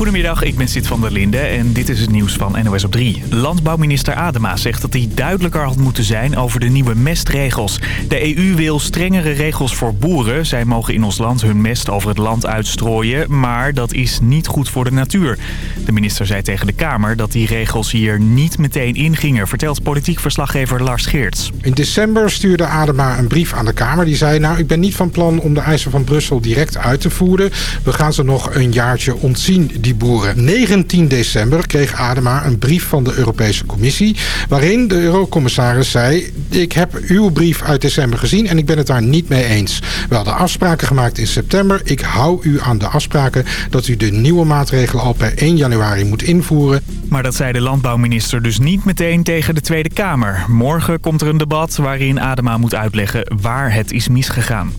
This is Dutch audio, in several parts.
Goedemiddag, ik ben Sid van der Linde en dit is het nieuws van NOS op 3. Landbouwminister Adema zegt dat hij duidelijker had moeten zijn over de nieuwe mestregels. De EU wil strengere regels voor boeren. Zij mogen in ons land hun mest over het land uitstrooien, maar dat is niet goed voor de natuur. De minister zei tegen de Kamer dat die regels hier niet meteen ingingen, vertelt politiek verslaggever Lars Geerts. In december stuurde Adema een brief aan de Kamer. Die zei, nou ik ben niet van plan om de eisen van Brussel direct uit te voeren. We gaan ze nog een jaartje ontzien, boeren. 19 december kreeg Adema een brief van de Europese Commissie... waarin de eurocommissaris zei... ik heb uw brief uit december gezien en ik ben het daar niet mee eens. We hadden afspraken gemaakt in september. Ik hou u aan de afspraken dat u de nieuwe maatregelen al per 1 januari moet invoeren. Maar dat zei de landbouwminister dus niet meteen tegen de Tweede Kamer. Morgen komt er een debat waarin Adema moet uitleggen waar het is misgegaan.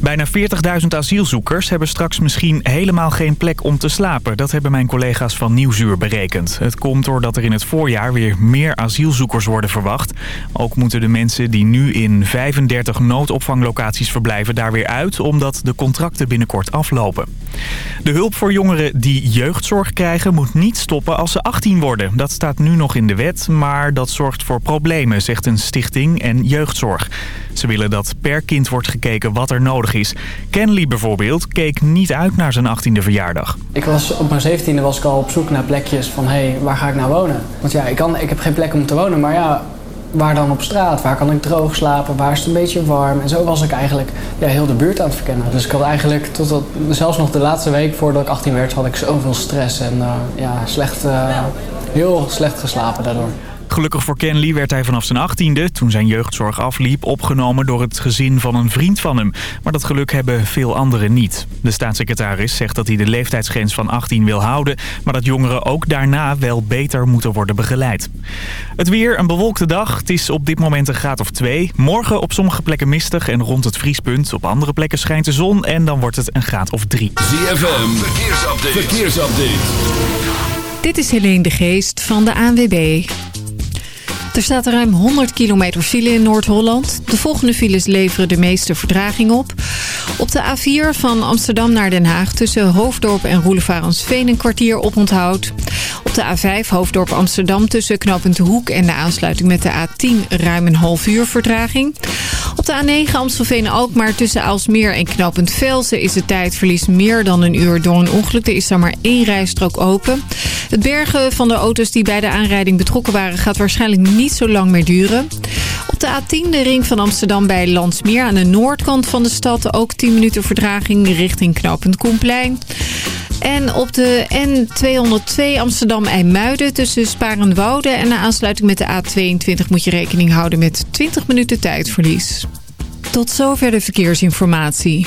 Bijna 40.000 asielzoekers hebben straks misschien helemaal geen plek om te slapen. Dat hebben mijn collega's van Nieuwsuur berekend. Het komt doordat er in het voorjaar weer meer asielzoekers worden verwacht. Ook moeten de mensen die nu in 35 noodopvanglocaties verblijven daar weer uit... omdat de contracten binnenkort aflopen. De hulp voor jongeren die jeugdzorg krijgen moet niet stoppen als ze 18 worden. Dat staat nu nog in de wet, maar dat zorgt voor problemen, zegt een stichting en jeugdzorg. Ze willen dat per kind wordt gekeken wat er nodig is. Kenley bijvoorbeeld keek niet uit naar zijn 18e verjaardag. Ik was op mijn 17e was ik al op zoek naar plekjes van hé, hey, waar ga ik nou wonen? Want ja, ik, kan, ik heb geen plek om te wonen, maar ja, waar dan op straat? Waar kan ik droog slapen? Waar is het een beetje warm? En zo was ik eigenlijk ja, heel de buurt aan het verkennen. Dus ik had eigenlijk tot dat, zelfs nog de laatste week voordat ik 18 werd, had ik zoveel stress en uh, ja, slecht, uh, heel slecht geslapen daardoor. Gelukkig voor Kenley werd hij vanaf zijn achttiende, toen zijn jeugdzorg afliep, opgenomen door het gezin van een vriend van hem. Maar dat geluk hebben veel anderen niet. De staatssecretaris zegt dat hij de leeftijdsgrens van 18 wil houden, maar dat jongeren ook daarna wel beter moeten worden begeleid. Het weer, een bewolkte dag. Het is op dit moment een graad of twee. Morgen op sommige plekken mistig en rond het vriespunt. Op andere plekken schijnt de zon en dan wordt het een graad of drie. ZFM, verkeersupdate. verkeersupdate. Dit is Helene de Geest van de ANWB. Er staat ruim 100 kilometer file in Noord-Holland. De volgende files leveren de meeste verdraging op. Op de A4 van Amsterdam naar Den Haag tussen Hoofddorp en Roelevarensveen een kwartier op onthoud. Op de A5 Hoofddorp Amsterdam tussen Knooppunt de Hoek en de aansluiting met de A10 ruim een half uur verdraging. Op de A9 Amstelveen-Alkmaar tussen Aalsmeer en Knooppunt Velsen is het tijdverlies meer dan een uur door een ongeluk. Er is daar maar één rijstrook open. Het bergen van de auto's die bij de aanrijding betrokken waren gaat waarschijnlijk niet zo lang meer duren. Op de A10 de ring van Amsterdam bij Landsmeer aan de noordkant van de stad ook 10 minuten verdraging richting knooppunt Koenplein. En op de N202 Amsterdam-IJmuiden tussen Sparenwoude en de aansluiting met de A22 moet je rekening houden met 20 minuten tijdverlies. Tot zover de verkeersinformatie.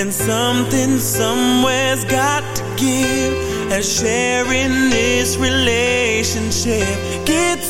And something somewhere's got to give. As sharing this relationship gets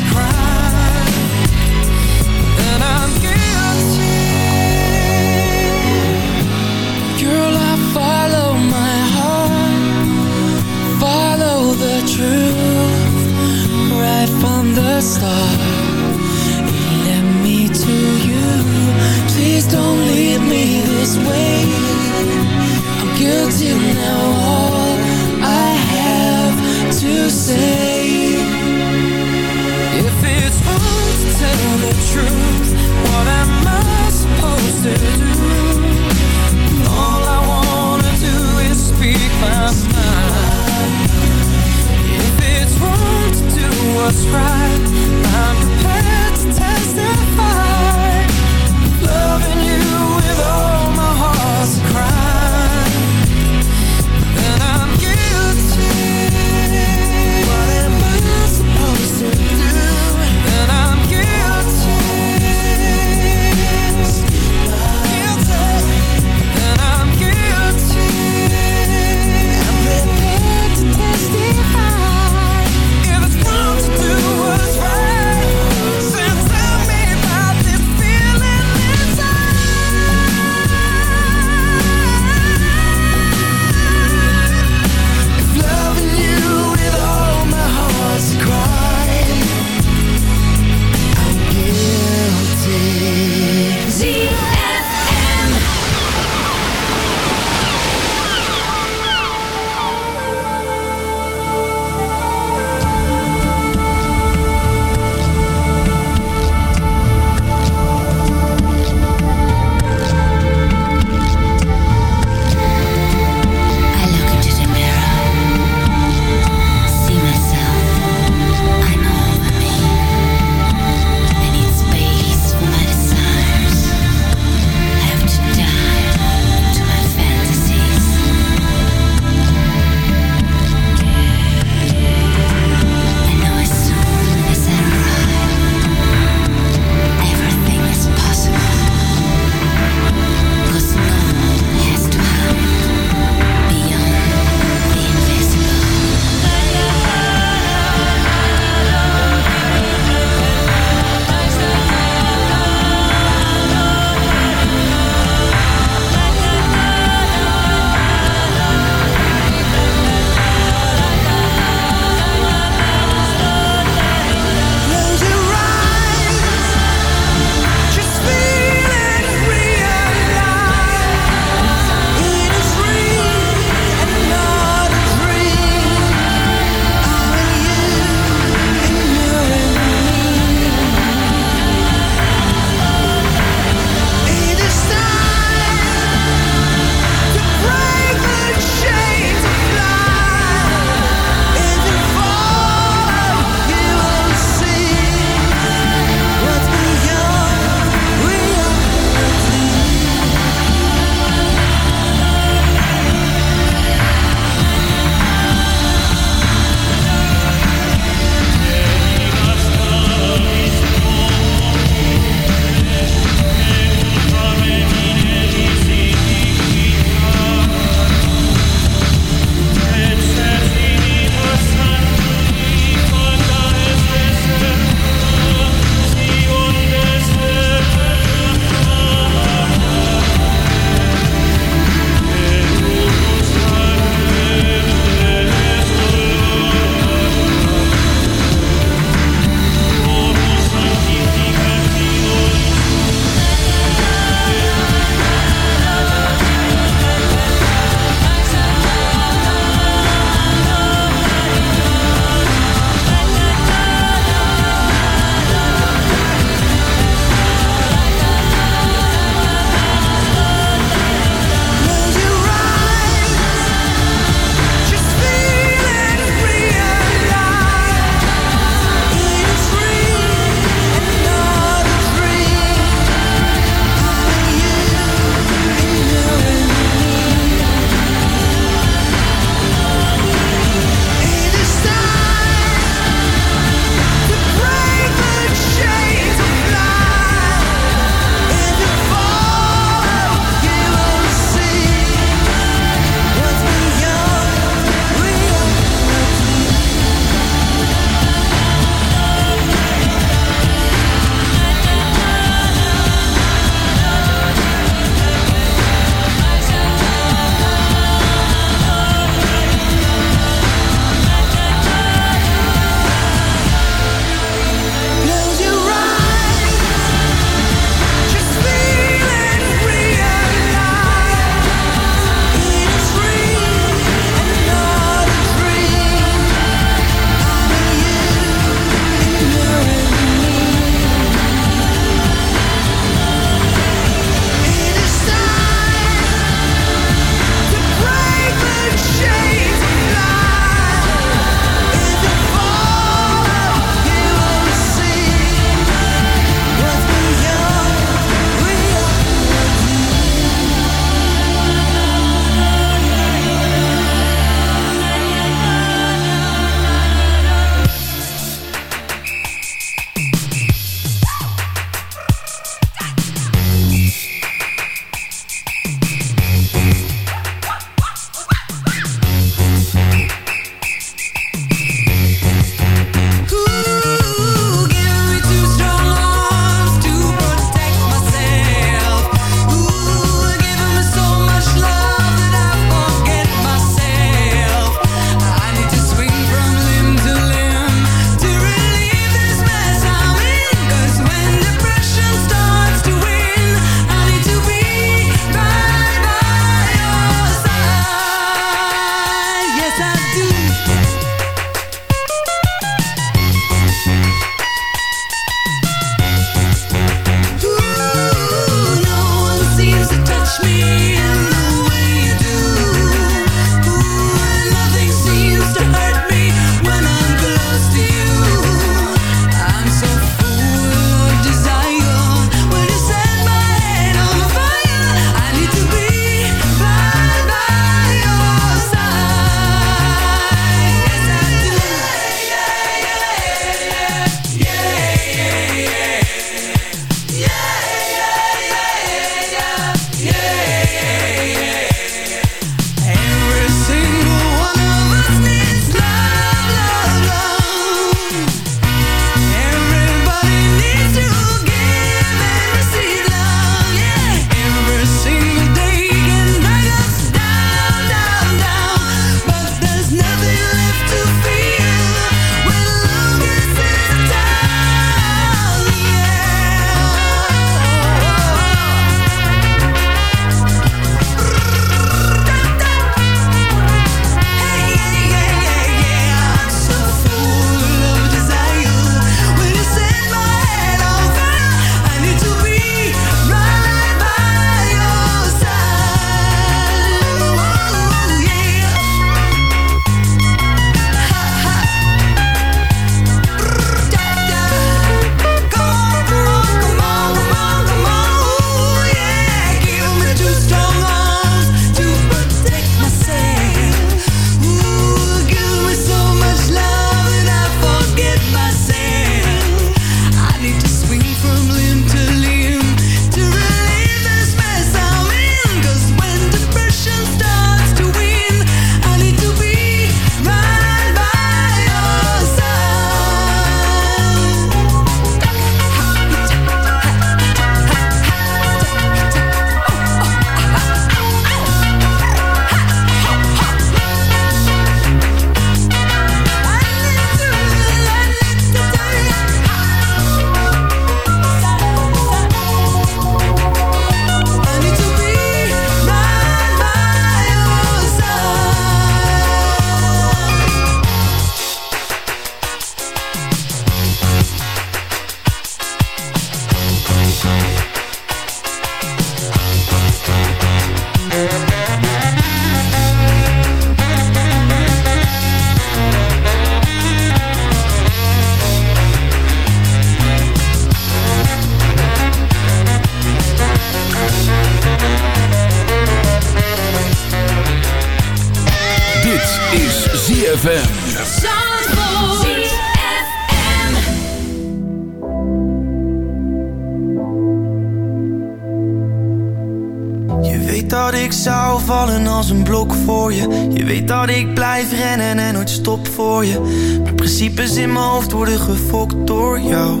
voor je. Maar principes in mijn hoofd worden gefokt door jou.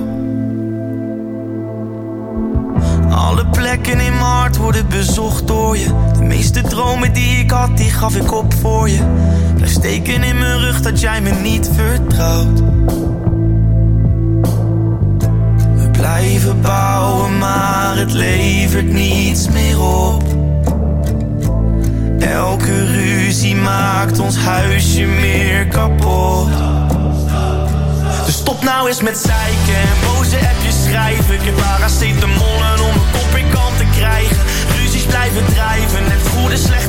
Alle plekken in mijn hart worden bezocht door je. De meeste dromen die ik had, die gaf ik op voor je. Blijf steken in mijn rug dat jij me niet vertrouwt. We blijven bouwen, maar het levert niets meer op. Elke ruzie maakt ons huisje meer kapot. Dus stop nou eens met zeiken en boze appjes schrijven. Ik heb paracetamolen om een kop in kant te krijgen. Ruzies blijven drijven, net goede slechte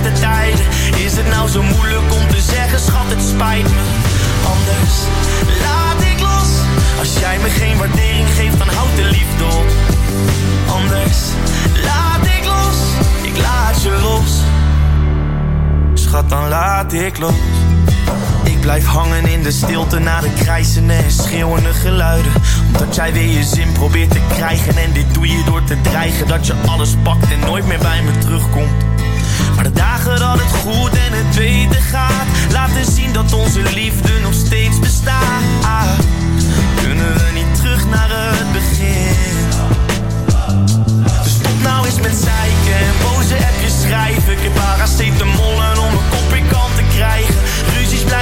ik. Ik blijf hangen in de stilte na de krijzende en schreeuwende geluiden. Omdat jij weer je zin probeert te krijgen. En dit doe je door te dreigen dat je alles pakt en nooit meer bij me terugkomt. Maar de dagen dat het goed en het beter gaat, laten zien dat onze liefde nog steeds bestaat. Kunnen we niet terug naar het begin? Dus stop nou eens met zeiken en boze appjes schrijven. Ik heb paracetamolen om een kop krijgen. Ruzies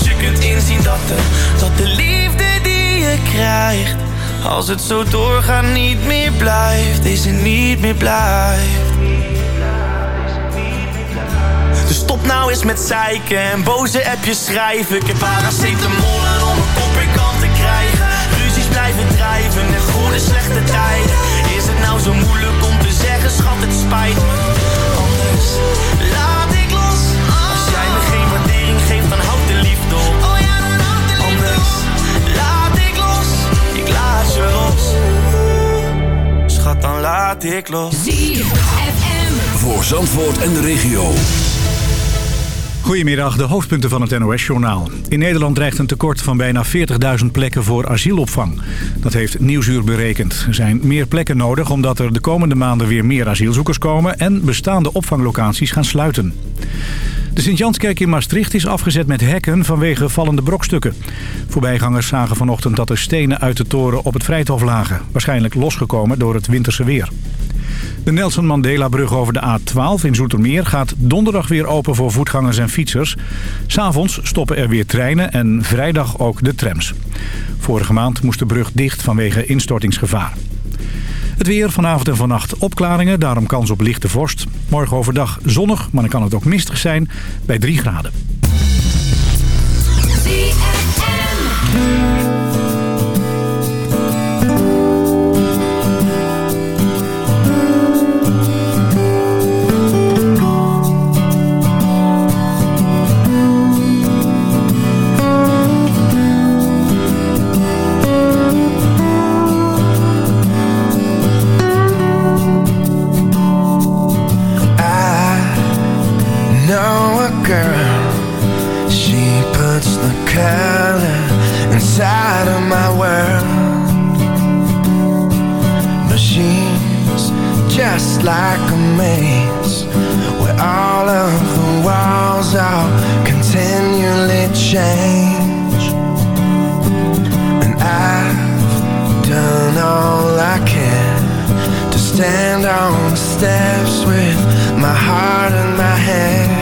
je kunt inzien dat de, dat de liefde die je krijgt, als het zo doorgaat niet meer blijft, deze niet meer blijft. Dus stop nou eens met zeiken en boze appjes schrijven. Ik heb paracetamolen om een kop in te krijgen. Ruzies blijven drijven en goede slechte tijden. Is het nou zo moeilijk om te zeggen, schat, het spijt me. Laat ik los. Voor Zandvoort en de regio. Goedemiddag, de hoofdpunten van het NOS-journaal. In Nederland dreigt een tekort van bijna 40.000 plekken voor asielopvang. Dat heeft Nieuwsuur berekend. Er zijn meer plekken nodig omdat er de komende maanden weer meer asielzoekers komen... en bestaande opvanglocaties gaan sluiten. De Sint-Janskerk in Maastricht is afgezet met hekken vanwege vallende brokstukken. Voorbijgangers zagen vanochtend dat er stenen uit de toren op het Vrijthof lagen. Waarschijnlijk losgekomen door het winterse weer. De Nelson Mandela-brug over de A12 in Zoetermeer gaat donderdag weer open voor voetgangers en fietsers. S'avonds stoppen er weer treinen en vrijdag ook de trams. Vorige maand moest de brug dicht vanwege instortingsgevaar. Het weer vanavond en vannacht opklaringen, daarom kans op lichte vorst. Morgen overdag zonnig, maar dan kan het ook mistig zijn bij 3 graden. Color inside of my world. She's just like a maze where all of the walls are continually change. And I've done all I can to stand on the steps with my heart in my hand.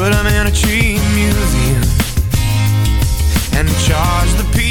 put them in a tree museum and charge the people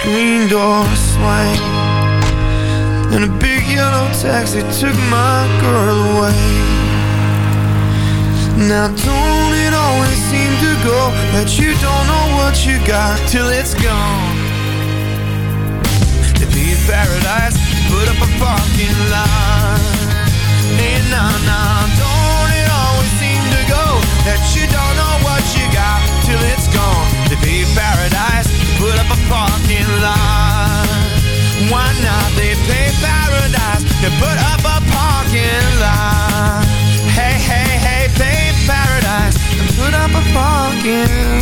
screen door swing. And a big yellow taxi took my girl away. Now don't it always seem to go That you don't know what you got till it's gone? To be in paradise, put up a parking lot. And nah, nah, don't it always seem to go That you don't know what you got till it's gone? To be paradise, put up a parking again.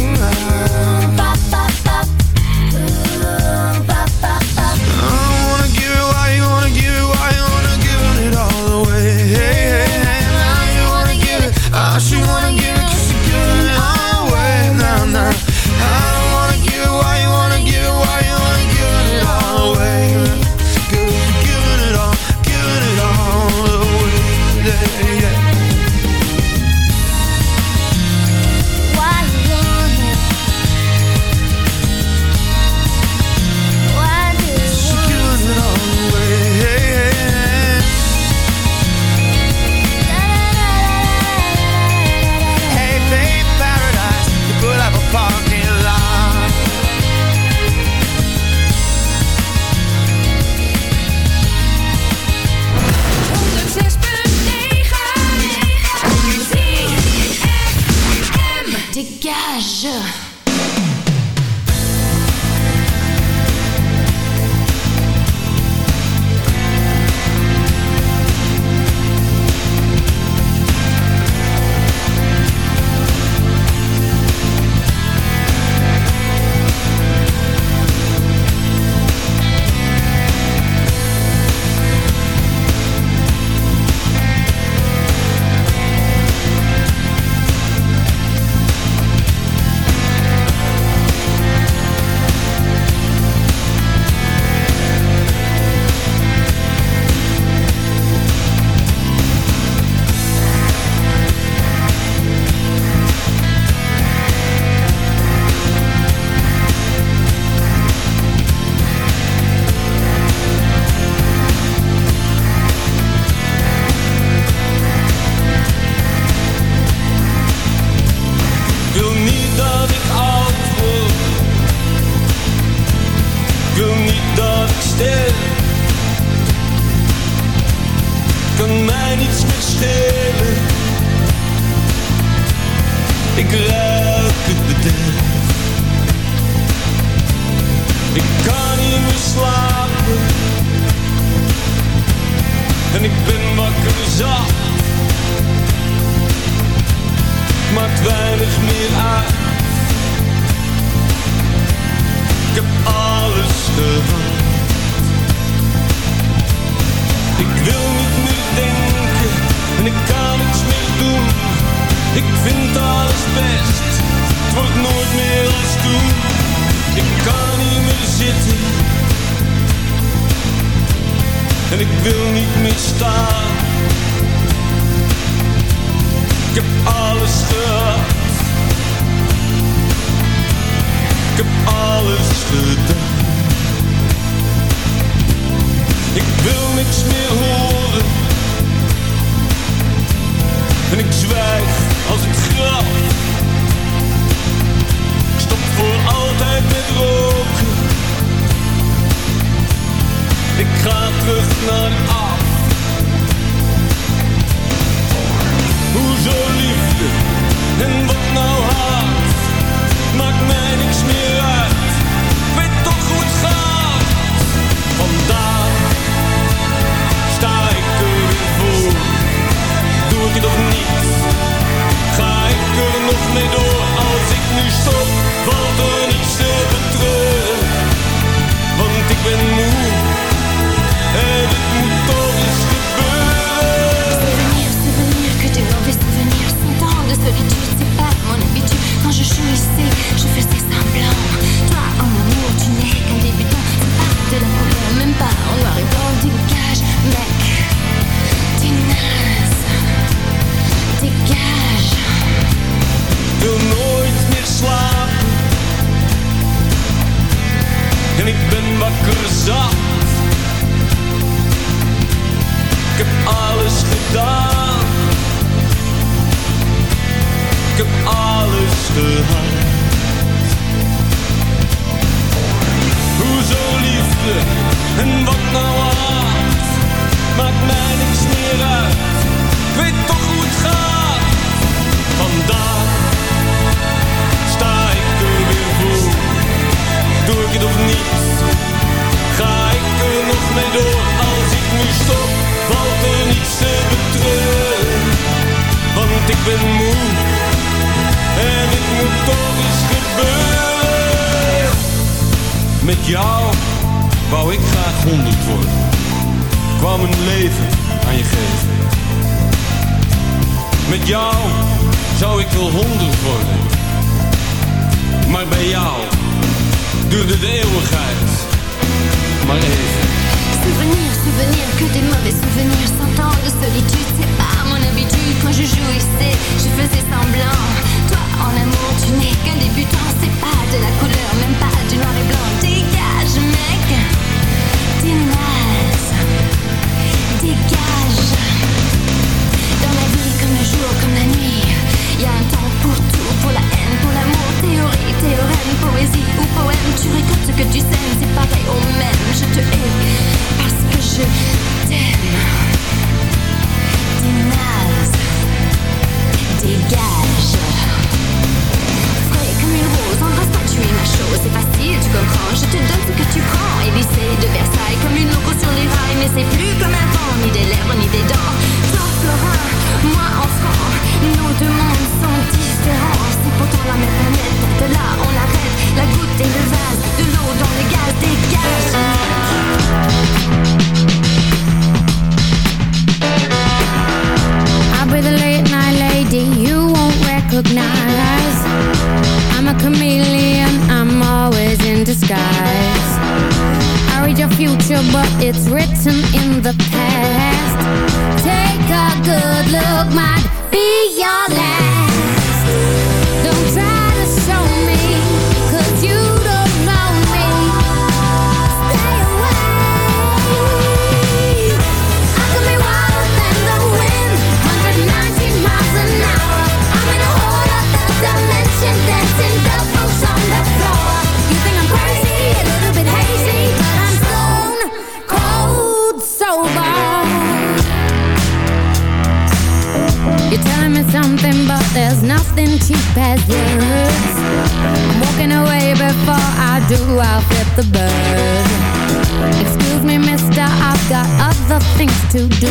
things to do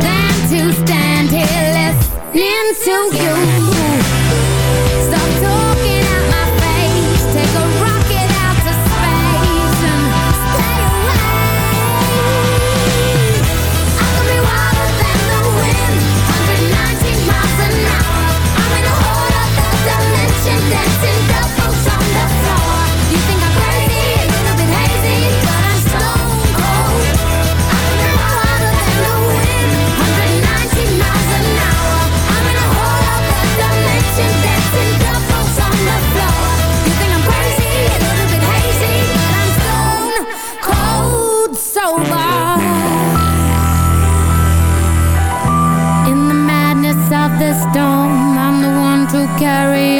than to stand here listening to you. carry